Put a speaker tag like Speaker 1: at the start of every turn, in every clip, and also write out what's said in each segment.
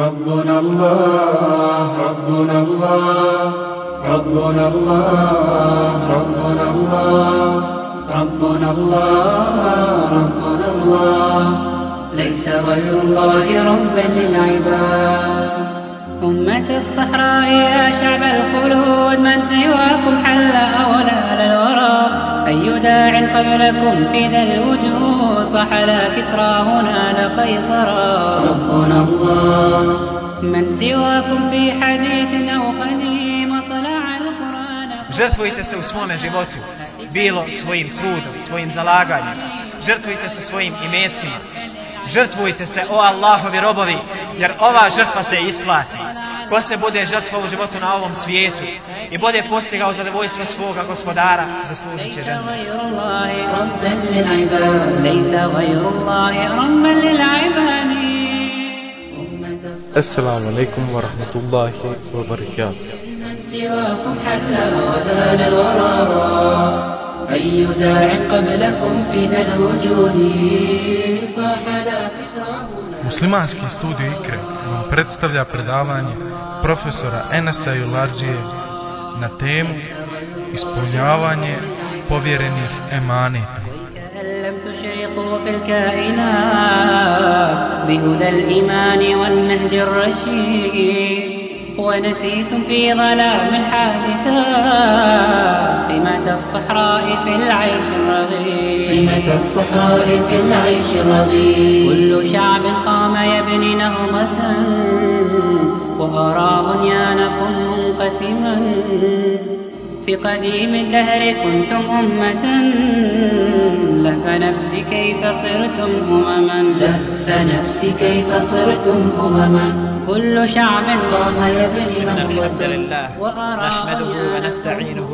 Speaker 1: ربنا الله ربنا الله ربنا الله ربنا الله ربنا الله ربنا الله. ليس غير الله ربا للعباد.
Speaker 2: أمة الصحراء يا شعب الخلود من سواكم حل أولى للورى أي داع قبلكم في ذا الوجود؟ صح لا كسرى هنا لقيصرا
Speaker 1: ربنا الله
Speaker 2: من سواكم في حديث أو قديم طلع القرآن
Speaker 3: Žrtvujte se u svome životu, bilo svojim trudom, svojim zalaganjem. Žrtvujte se svojim imecima. Žrtvujte se, o Allahovi robovi, jer ova žrtva se isplati. Ko se bude žrtva u životu na ovom svijetu i bude postigao zadovoljstvo svoga gospodara, zaslužit će
Speaker 2: ليس
Speaker 3: ženu.
Speaker 2: غير الله ربا للعباد ليس غير الله ربا للعباد
Speaker 1: أمة الصلاة
Speaker 4: Assalamu alaikum wa rahmatullahi wa barakatuh.
Speaker 1: من سواكم حل وذال الورى أي داع قبلكم في ذا الوجود صاح لا كسرى
Speaker 5: Muslimanski studio Ikre vam predstavlja predavanje profesora Enesa Jularđije na temu Ispunjavanje povjerenih emaneta.
Speaker 2: لم تشرقوا في الكائنات بهدى الإيمان والنهج الرشيد ونسيتم في ظلام الحادثات قيمة الصحراء في العيش الرغيد
Speaker 1: قيمة الصحراء في العيش الرغيد
Speaker 2: كل شعب قام يبني نهضة وأرى بنيانكم منقسما في قديم الدهر كنتم أمة لف نفسي كيف صرتم أمما.
Speaker 1: لهف نفسي كيف صرتم أمما.
Speaker 2: كل شعب
Speaker 1: مهيب
Speaker 3: إن
Speaker 1: وأرى
Speaker 3: لله نحمده ونستعينه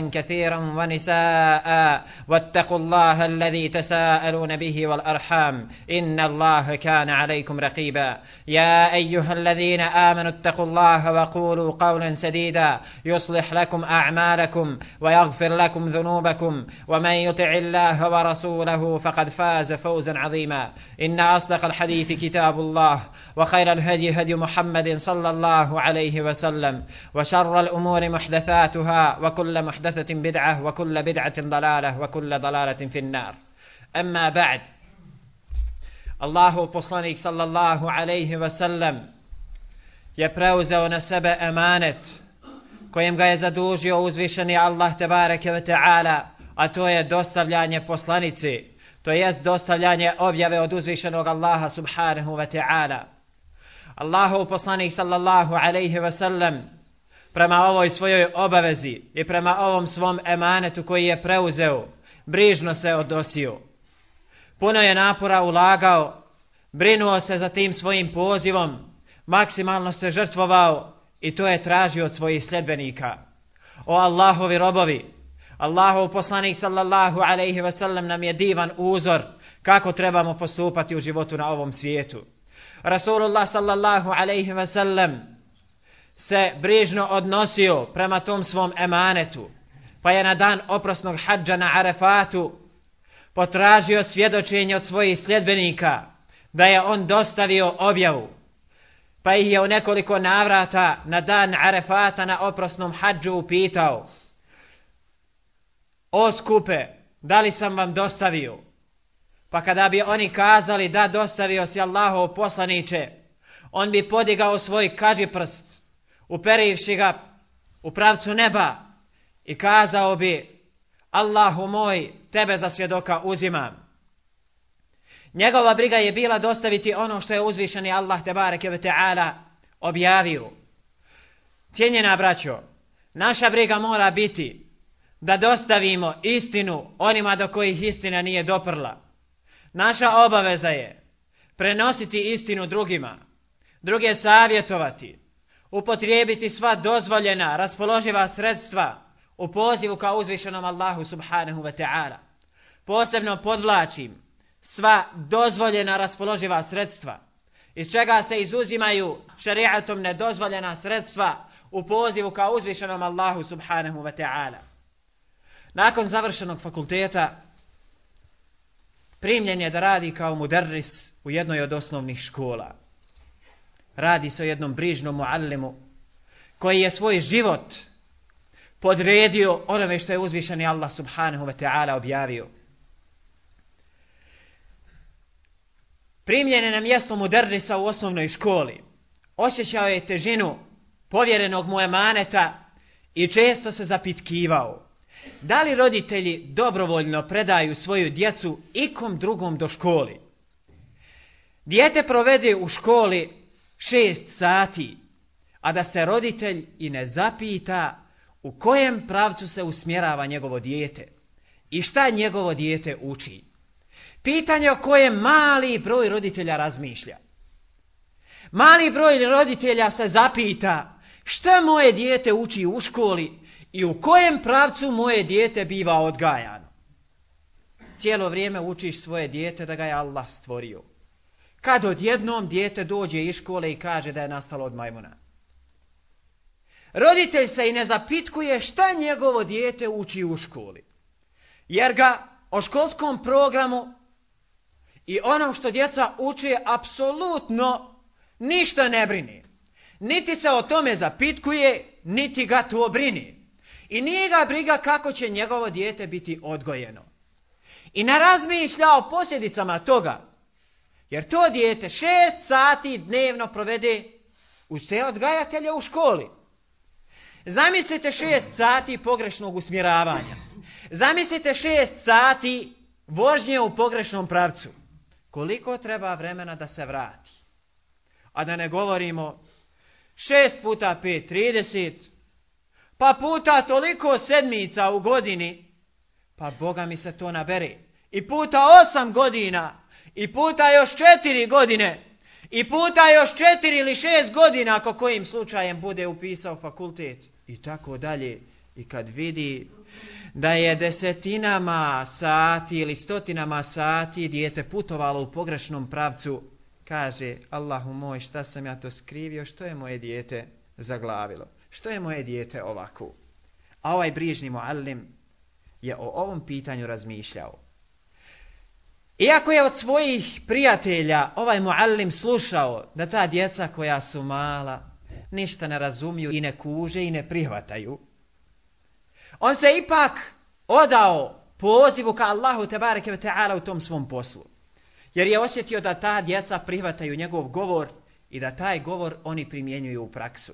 Speaker 3: كثيرا ونساء واتقوا الله الذي تساءلون به والأرحام إن الله كان عليكم رقيبا. يا أيها الذين آمنوا اتقوا الله وقولوا قولا سديدا يصلح لكم أعمالكم ويغفر لكم ذنوبكم ومن يطع الله ورسوله فقد فاز فوزا عظيما. إن أصدق الحديث كتاب الله وخير الهدي هدي محمد صلى الله عليه وسلم وشر الأمور محدثاتها وكل محدثة بدعة وكل بدعة ضلالة وكل ضلالة في النار أما بعد الله poslanik sallallahu alaihi wasallam je preuzeo na sebe emanet kojem ga je zadužio uzvišeni Allah tebareke ve ta'ala, a to je dostavljanje poslanici, to jest dostavljanje objave od uzvišenog Allaha subhanahu wa ta'ala. Allahu poslanik sallallahu alaihi wa sallam prema ovoj svojoj obavezi i prema ovom svom emanetu koji je preuzeo, brižno se odnosio. Puno je napora ulagao, brinuo se za tim svojim pozivom, maksimalno se žrtvovao i to je tražio od svojih sljedbenika. O Allahovi robovi, Allahov poslanik sallallahu alaihi wasallam nam je divan uzor kako trebamo postupati u životu na ovom svijetu. Rasulullah sallallahu alaihi wasallam se brižno odnosio prema tom svom emanetu, pa je na dan oprosnog hađa na Arefatu potražio svjedočenje od svojih sljedbenika da je on dostavio objavu, pa ih je u nekoliko navrata na dan Arefata na oprosnom hađu upitao O skupe, da li sam vam dostavio? Pa kada bi oni kazali da dostavio si Allahov poslaniće, on bi podigao svoj kaži prst, uperivši ga u pravcu neba i kazao bi Allahu moj, tebe za svjedoka uzimam. Njegova briga je bila dostaviti ono što je uzvišeni Allah tebareke ve ta'ala objavio. Cijenjena braćo, naša briga mora biti da dostavimo istinu onima do kojih istina nije doprla. Naša obaveza je prenositi istinu drugima, druge savjetovati, upotrijebiti sva dozvoljena, raspoloživa sredstva u pozivu kao uzvišenom Allahu subhanahu wa ta'ala. Posebno podvlačim sva dozvoljena raspoloživa sredstva, iz čega se izuzimaju šariatom nedozvoljena sredstva u pozivu kao uzvišenom Allahu subhanahu wa ta'ala. Nakon završenog fakulteta primljen je da radi kao muderris u jednoj od osnovnih škola. Radi se o jednom brižnom muallimu koji je svoj život podredio onome što je uzvišeni Allah subhanahu wa ta'ala objavio. Primljen je na mjesto muderrisa u osnovnoj školi. Osjećao je težinu povjerenog mu emaneta i često se zapitkivao. Da li roditelji dobrovoljno predaju svoju djecu ikom drugom do školi? Dijete provede u školi šest sati, a da se roditelj i ne zapita u kojem pravcu se usmjerava njegovo dijete i šta njegovo dijete uči. Pitanje o kojem mali broj roditelja razmišlja. Mali broj roditelja se zapita šta moje dijete uči u školi i u kojem pravcu moje dijete biva odgajano. Cijelo vrijeme učiš svoje dijete da ga je Allah stvorio. Kad odjednom dijete dođe iz škole i kaže da je nastalo od majmuna. Roditelj se i ne zapitkuje šta njegovo dijete uči u školi. Jer ga o školskom programu i onom što djeca uče apsolutno ništa ne brini. Niti se o tome zapitkuje, niti ga to brini. I nije ga briga kako će njegovo dijete biti odgojeno. I ne razmišlja o posljedicama toga. Jer to dijete šest sati dnevno provede uz te odgajatelje u školi. Zamislite šest sati pogrešnog usmjeravanja. Zamislite šest sati vožnje u pogrešnom pravcu. Koliko treba vremena da se vrati? A da ne govorimo šest puta pet, trideset, pa puta toliko sedmica u godini, pa Boga mi se to nabere. I puta osam godina, i puta još četiri godine, i puta još četiri ili šest godina ako kojim slučajem bude upisao fakultet i tako dalje. I kad vidi da je desetinama sati ili stotinama sati dijete putovalo u pogrešnom pravcu, kaže Allahu moj šta sam ja to skrivio, što je moje dijete zaglavilo, što je moje dijete ovako. A ovaj brižni muallim je o ovom pitanju razmišljao. Iako je od svojih prijatelja ovaj muallim slušao da ta djeca koja su mala ništa ne razumiju i ne kuže i ne prihvataju, on se ipak odao pozivu ka Allahu tebareke ve ta'ala u tom svom poslu. Jer je osjetio da ta djeca prihvataju njegov govor i da taj govor oni primjenjuju u praksu.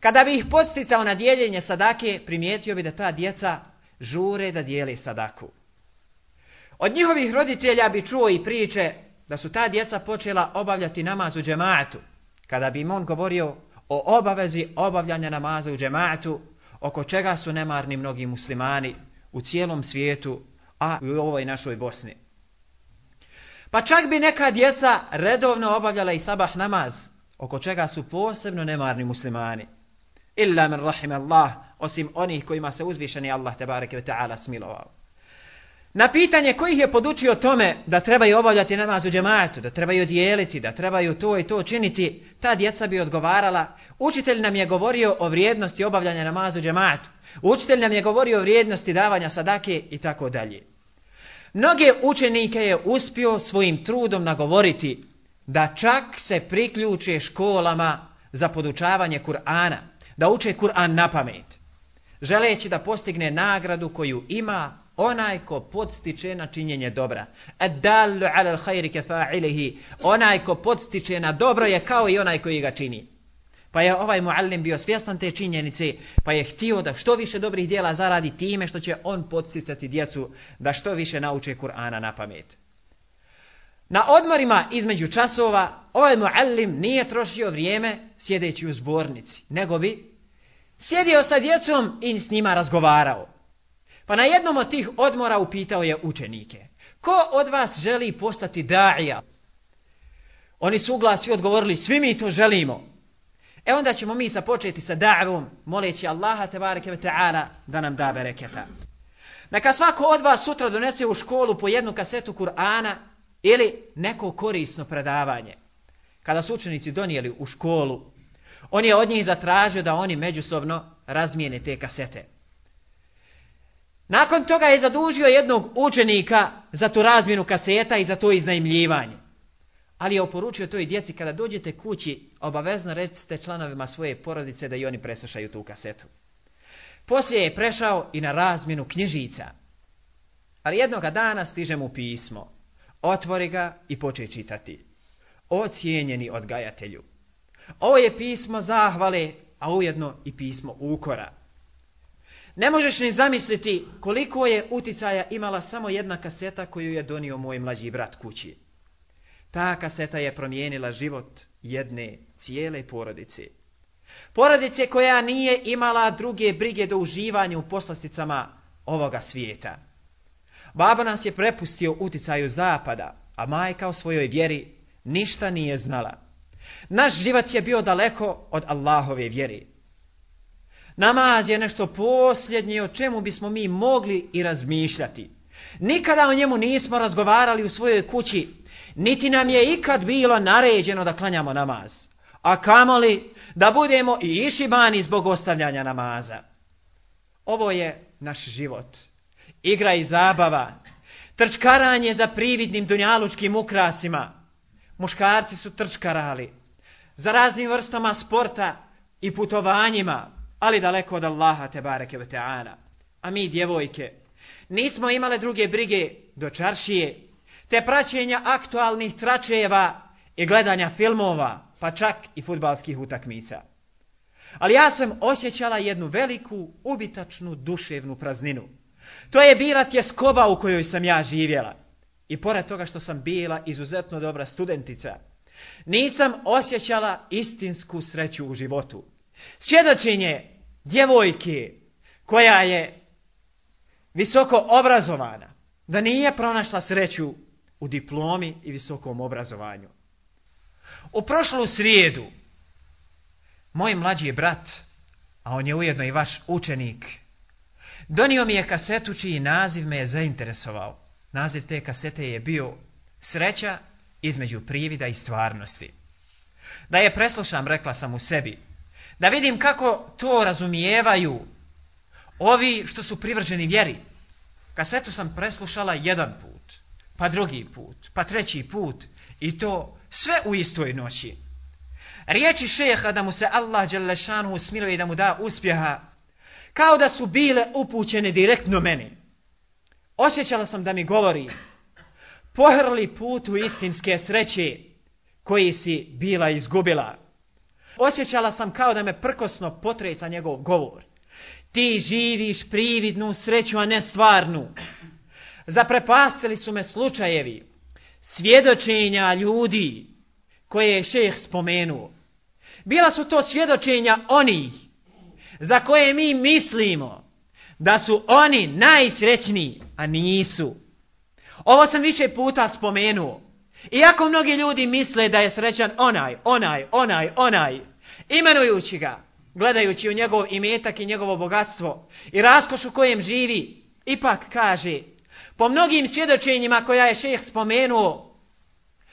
Speaker 3: Kada bi ih podsticao na dijeljenje sadake, primijetio bi da ta djeca žure da dijeli sadaku. Od njihovih roditelja bi čuo i priče da su ta djeca počela obavljati namaz u džematu. Kada bi im on govorio o obavezi obavljanja namaza u džematu, oko čega su nemarni mnogi muslimani u cijelom svijetu, a u ovoj našoj Bosni. Pa čak bi neka djeca redovno obavljala i sabah namaz, oko čega su posebno nemarni muslimani. Illa min rahim Allah, osim onih kojima se uzvišeni Allah te bareke ta'ala smilovao. Na pitanje kojih je podučio tome da trebaju obavljati namaz u džematu, da trebaju dijeliti, da trebaju to i to činiti, ta djeca bi odgovarala, učitelj nam je govorio o vrijednosti obavljanja namaza u džematu, učitelj nam je govorio o vrijednosti davanja sadake i tako dalje. Mnoge učenike je uspio svojim trudom nagovoriti da čak se priključe školama za podučavanje Kur'ana, da uče Kur'an na pamet, želeći da postigne nagradu koju ima onaj ko podstiče na činjenje dobra. Ad-dallu ala al-khayri kafa'ilihi. Onaj ko podstiče na dobro je kao i onaj koji ga čini. Pa je ovaj muallim bio svjestan te činjenice, pa je htio da što više dobrih dijela zaradi time što će on podsticati djecu da što više nauče Kur'ana na pamet. Na odmorima između časova ovaj muallim nije trošio vrijeme sjedeći u zbornici, nego bi sjedio sa djecom i s njima razgovarao. Pa na jednom od tih odmora upitao je učenike. Ko od vas želi postati da'ija? Oni su u glas i odgovorili, svi mi to želimo. E onda ćemo mi započeti sa da'vom, moleći Allaha tebareke ve ta'ala da nam da bereketa. Neka svako od vas sutra donese u školu po jednu kasetu Kur'ana ili neko korisno predavanje. Kada su učenici donijeli u školu, on je od njih zatražio da oni međusobno razmijene te kasete. Nakon toga je zadužio jednog učenika za tu razmjenu kaseta i za to iznajmljivanje. Ali je oporučio toj djeci kada dođete kući, obavezno recite članovima svoje porodice da i oni preslušaju tu kasetu. Poslije je prešao i na razmjenu knjižica. Ali jednoga dana stiže mu pismo. Otvori ga i poče čitati. O cijenjeni odgajatelju. Ovo je pismo zahvale, a ujedno i pismo ukora. Ne možeš ni zamisliti koliko je uticaja imala samo jedna kaseta koju je donio moj mlađi brat kući. Ta kaseta je promijenila život jedne cijele porodice. Porodice koja nije imala druge brige do uživanja u poslasticama ovoga svijeta. Baba nas je prepustio uticaju zapada, a majka o svojoj vjeri ništa nije znala. Naš život je bio daleko od Allahove vjeri. Namaz je nešto posljednje o čemu bismo mi mogli i razmišljati. Nikada o njemu nismo razgovarali u svojoj kući, niti nam je ikad bilo naređeno da klanjamo namaz. A kamoli da budemo i išibani zbog ostavljanja namaza. Ovo je naš život. Igra i zabava. Trčkaranje za prividnim dunjalučkim ukrasima. Muškarci su trčkarali. Za raznim vrstama sporta i putovanjima ali daleko od Allaha te bareke ve ta'ala. A mi, djevojke, nismo imale druge brige do čaršije, te praćenja aktualnih tračeva i gledanja filmova, pa čak i futbalskih utakmica. Ali ja sam osjećala jednu veliku, ubitačnu, duševnu prazninu. To je bila tjeskoba u kojoj sam ja živjela. I pored toga što sam bila izuzetno dobra studentica, nisam osjećala istinsku sreću u životu. Svjedočenje djevojke koja je visoko obrazovana, da nije pronašla sreću u diplomi i visokom obrazovanju. U prošlu srijedu moj mlađi brat, a on je ujedno i vaš učenik, donio mi je kasetu čiji naziv me je zainteresovao. Naziv te kasete je bio Sreća između privida i stvarnosti. Da je preslušam, rekla sam u sebi, da vidim kako to razumijevaju ovi što su privrženi vjeri. Kasetu sam preslušala jedan put, pa drugi put, pa treći put i to sve u istoj noći. Riječi šeha da mu se Allah Đelešanu usmiluje i da mu da uspjeha, kao da su bile upućene direktno meni. Osjećala sam da mi govori, pohrli put u istinske sreće koji si bila izgubila. Osjećala sam kao da me prkosno potresa njegov govor. Ti živiš prividnu sreću, a ne stvarnu. Zaprepasili su me slučajevi, svjedočenja ljudi koje je šeh spomenuo. Bila su to svjedočenja onih za koje mi mislimo da su oni najsrećniji, a nisu. Ovo sam više puta spomenuo. Iako mnogi ljudi misle da je srećan onaj, onaj, onaj, onaj, imenujući ga, gledajući u njegov imetak i njegovo bogatstvo i raskoš u kojem živi, ipak kaže, po mnogim svjedočenjima koja je šeh spomenuo,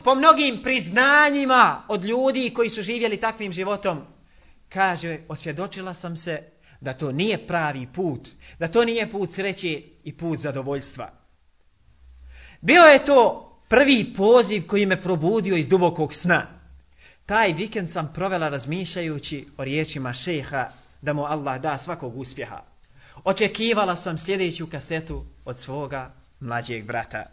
Speaker 3: po mnogim priznanjima od ljudi koji su živjeli takvim životom, kaže, osvjedočila sam se da to nije pravi put, da to nije put sreće i put zadovoljstva. Bio je to prvi poziv koji me probudio iz dubokog sna. Taj vikend sam provela razmišljajući o riječima šeha da mu Allah da svakog uspjeha. Očekivala sam sljedeću kasetu od svoga mlađeg brata.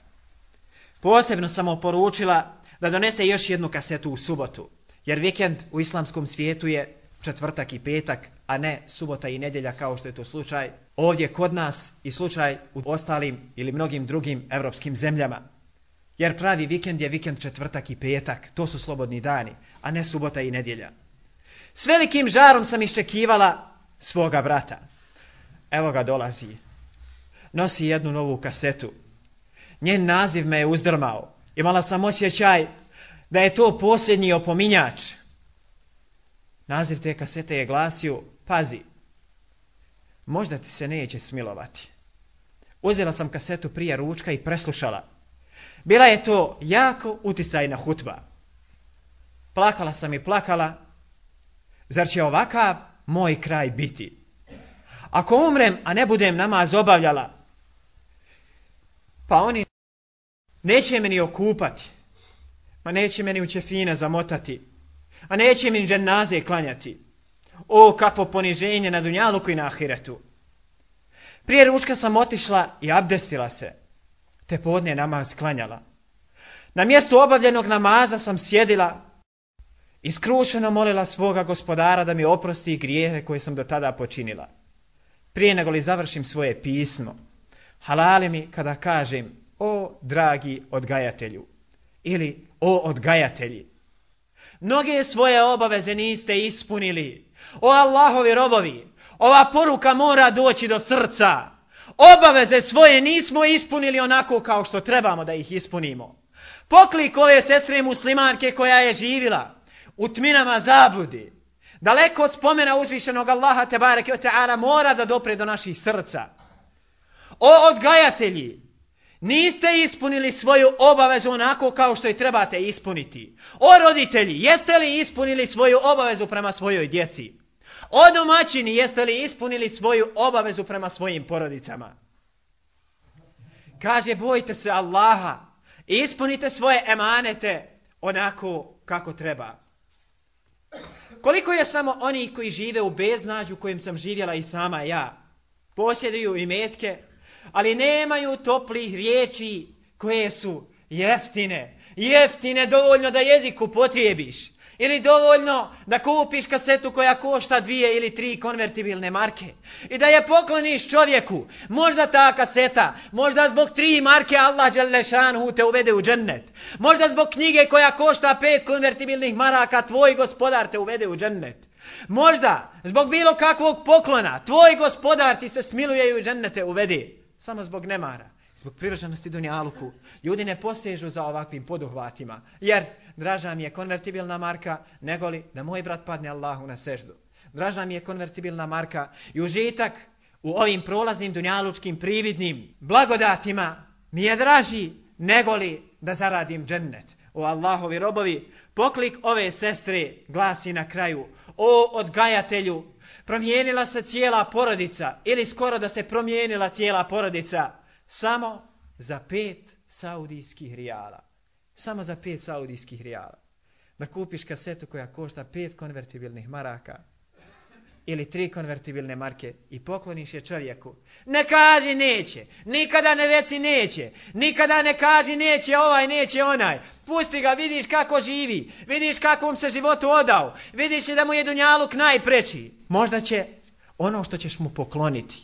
Speaker 3: Posebno sam oporučila da donese još jednu kasetu u subotu, jer vikend u islamskom svijetu je četvrtak i petak, a ne subota i nedjelja kao što je to slučaj ovdje kod nas i slučaj u ostalim ili mnogim drugim evropskim zemljama. Jer pravi vikend je vikend četvrtak i petak. To su slobodni dani, a ne subota i nedjelja. S velikim žarom sam iščekivala svoga brata. Evo ga dolazi. Nosi jednu novu kasetu. Njen naziv me je uzdrmao. Imala sam osjećaj da je to posljednji opominjač. Naziv te kasete je glasio, pazi, možda ti se neće smilovati. Uzela sam kasetu prije ručka i preslušala. Bila je to jako uticajna hutba. Plakala sam i plakala. Zar će ovakav moj kraj biti? Ako umrem, a ne budem namaz obavljala, pa oni neće me ni okupati, ma neće me ni u ćefine zamotati, a neće mi ni dženaze klanjati. O, kakvo poniženje na Dunjaluku i na Ahiretu. Prije ručka sam otišla i abdestila se, te podne namaz klanjala. Na mjestu obavljenog namaza sam sjedila i skrušeno molila svoga gospodara da mi oprosti grijehe koje sam do tada počinila. Prije nego li završim svoje pismo, halali mi kada kažem o dragi odgajatelju ili o odgajatelji. Mnoge svoje obaveze niste ispunili. O Allahovi robovi, ova poruka mora doći do srca. Obaveze svoje nismo ispunili onako kao što trebamo da ih ispunimo. Poklik ove sestre muslimanke koja je živila u tminama zabludi, daleko od spomena uzvišenog Allaha te bareke ta'ala mora da dopre do naših srca. O odgajatelji, niste ispunili svoju obavezu onako kao što je trebate ispuniti. O roditelji, jeste li ispunili svoju obavezu prema svojoj djeci? O domaćini, jeste li ispunili svoju obavezu prema svojim porodicama? Kaže, bojite se Allaha ispunite svoje emanete onako kako treba. Koliko je samo oni koji žive u beznađu kojim sam živjela i sama ja, posjeduju i metke, ali nemaju toplih riječi koje su jeftine. Jeftine dovoljno da jeziku potrijebiš. Ili dovoljno da kupiš kasetu koja košta dvije ili tri konvertibilne marke. I da je pokloniš čovjeku. Možda ta kaseta, možda zbog tri marke Allah Đalešanhu te uvede u džennet. Možda zbog knjige koja košta pet konvertibilnih maraka tvoj gospodar te uvede u džennet. Možda zbog bilo kakvog poklona tvoj gospodar ti se smiluje i u džennete uvedi. Samo zbog nemara. Zbog privrženosti Dunjaluku. Ljudi ne posežu za ovakvim poduhvatima. Jer draža mi je konvertibilna marka negoli da moj brat padne Allahu na seždu. Draža mi je konvertibilna marka i užitak u ovim prolaznim dunjalučkim prividnim blagodatima mi je draži negoli da zaradim džennet. O Allahovi robovi, poklik ove sestre glasi na kraju. O odgajatelju, promijenila se cijela porodica ili skoro da se promijenila cijela porodica samo za pet saudijskih rijala. Samo za pet saudijskih rijala. Da kupiš kasetu koja košta pet konvertibilnih maraka ili tri konvertibilne marke i pokloniš je čovjeku. Ne kaži neće, nikada ne reci neće, nikada ne kaži neće ovaj, neće onaj. Pusti ga, vidiš kako živi, vidiš kakvom se životu odao, vidiš da mu je Dunjaluk najpreći. Možda će ono što ćeš mu pokloniti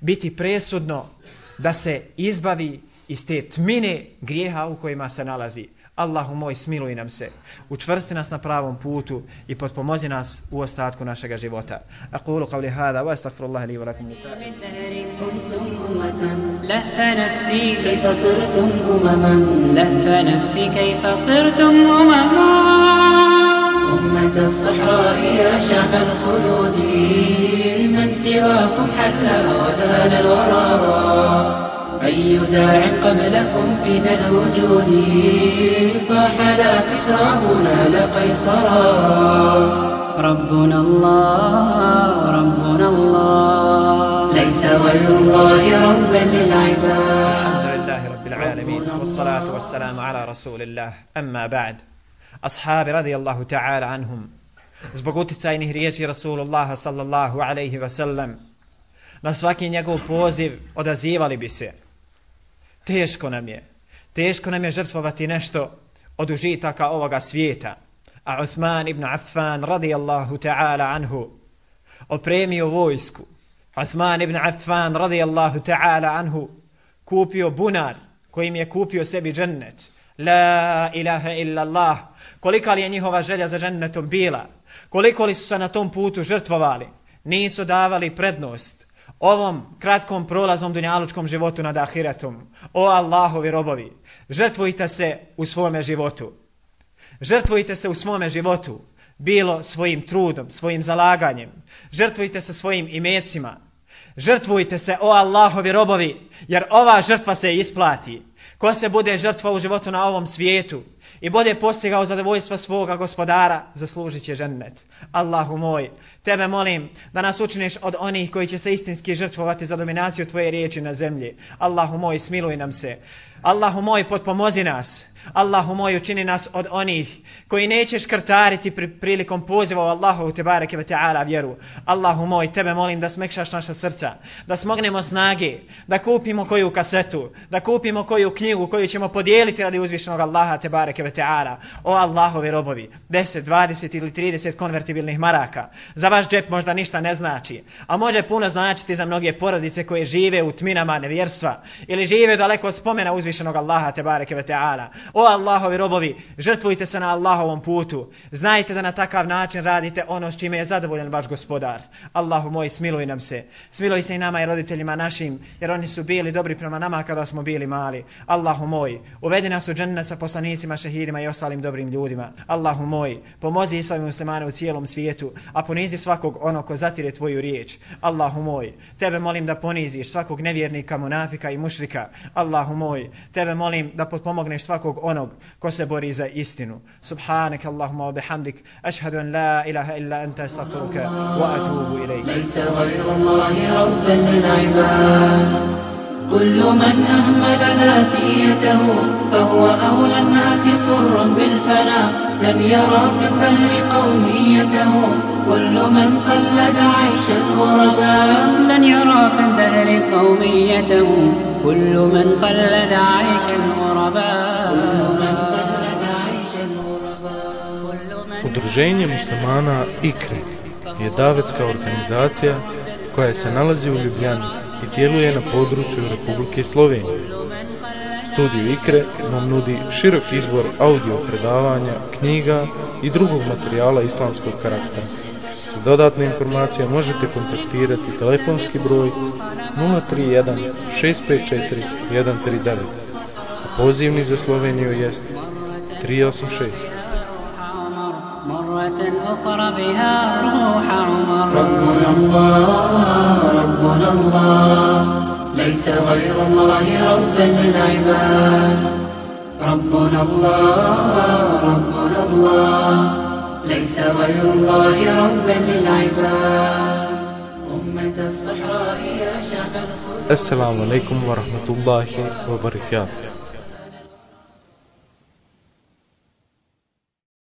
Speaker 3: biti presudno da se izbavi iz te tmine grijeha u kojima se nalazi. Allahu moj, smiluj nam se, učvrsti nas na pravom putu i potpomozi nas u ostatku našega života. Aqulu qavli hada, wa astaghfirullah li wa lakum.
Speaker 1: كنتم أمة
Speaker 2: لهف نفسي
Speaker 1: كيف صرتم أمما
Speaker 2: لهف نفسي كيف صرتم أمما
Speaker 1: أمة الصحراء يا شعب الخلود من سواكم حل وذال الورى أي داع قبلكم في ذا الوجود؟ صاح لا كسراه نال قيصرا.
Speaker 2: ربنا الله ربنا الله.
Speaker 1: ليس غير الله ربا للعباد.
Speaker 3: الحمد لله رب العالمين والصلاة والسلام على رسول الله. أما بعد أصحاب رضي الله تعالى عنهم zbog uticajnih riječi Rasulullaha sallallahu alaihi wasallam na svaki njegov poziv odazivali bi se. Teško nam je. Teško nam je žrtvovati nešto od užitaka ovoga svijeta. A Uthman ibn Affan radijallahu ta'ala anhu opremio vojsku. Uthman ibn Affan radijallahu ta'ala anhu kupio bunar kojim je kupio sebi džennet. La ilaha illa Allah. Kolika li je njihova želja za džennetom bila? Koliko li su se na tom putu žrtvovali? Nisu davali prednost ovom kratkom prolazom dunjalučkom životu nad ahiretom. O Allahovi robovi, žrtvujte se u svome životu. Žrtvujte se u svome životu, bilo svojim trudom, svojim zalaganjem. Žrtvujte se svojim imecima. Žrtvujte se, o Allahovi robovi, jer ova žrtva se isplati. Ko se bude žrtva u životu na ovom svijetu i bude postigao zadovoljstva svoga gospodara, zaslužit će žennet. Allahu moj, tebe molim da nas učiniš od onih koji će se istinski žrtvovati za dominaciju tvoje riječi na zemlji. Allahu moj, smiluj nam se. Allahu moj, potpomozi nas. Allahu moj, učini nas od onih koji neće škrtariti pri, prilikom poziva u Allahu te bareke ve ta'ala vjeru. Allahu moj, tebe molim da smekšaš naša srca, da smognemo snage, da kupimo koju kasetu, da kupimo koju knjigu koju ćemo podijeliti radi uzvišenog Allaha te bareke ve ta'ala. O Allahovi robovi, 10, 20 ili 30 konvertibilnih maraka. Za vaš džep možda ništa ne znači, a može puno značiti za mnoge porodice koje žive u tminama nevjerstva ili žive daleko od spomena uzvišenog Allaha te bareke ve ta'ala. O Allahovi robovi, žrtvujte se na Allahovom putu. Znajte da na takav način radite ono s čime je zadovoljan vaš gospodar. Allahu moj, smiluj nam se. Smiluj se i nama i roditeljima našim, jer oni su bili dobri prema nama kada smo bili mali. Allahu moj, uvedi nas u džennet sa poslanicima, šehidima i ostalim dobrim ljudima. Allahu moj, pomozi islami muslimane u cijelom svijetu, a ponizi svakog ono ko zatire tvoju riječ. Allahu moj, tebe molim da poniziš svakog nevjernika, munafika i mušrika. Allahu moj, tebe molim da potpomogneš svakog onog ko se bori za istinu. Subhanak Allahumma wa bihamdik, ashhadu an la ilaha illa anta astaghfiruka wa atubu ilayk.
Speaker 1: ليس غير الله ربا للعباد كل من أهمل ذاتيته فهو أولى الناس طرا بالفناء لم يرى في الدهر قوميته كل من قلد عيش الغرباء.
Speaker 2: لن يرى في الدهر قوميته كل من قلد عيش الغرباء.
Speaker 1: كل من قلد عيش الغرباء.
Speaker 2: كل من
Speaker 5: Udruženje muslimana IKRE je davetska organizacija koja se nalazi u Ljubljani. I djeluje na području Republike Slovenije. Studio IKRE vam nudi širok izbor audio predavanja, knjiga i drugog materijala islamskog karaktera. Za dodatne informacije možete kontaktirati telefonski broj 031 654 139. A pozivni za Sloveniju je 386.
Speaker 2: مرة أخرى بها روح عمر.
Speaker 1: ربنا الله ربنا الله. ليس غير الله ربا للعباد ربنا الله ربنا الله. ليس غير الله ربا للعباد أمة الصحراء يا شعب
Speaker 5: Assalamu alaikum wa rahmatullahi wa barakatuh.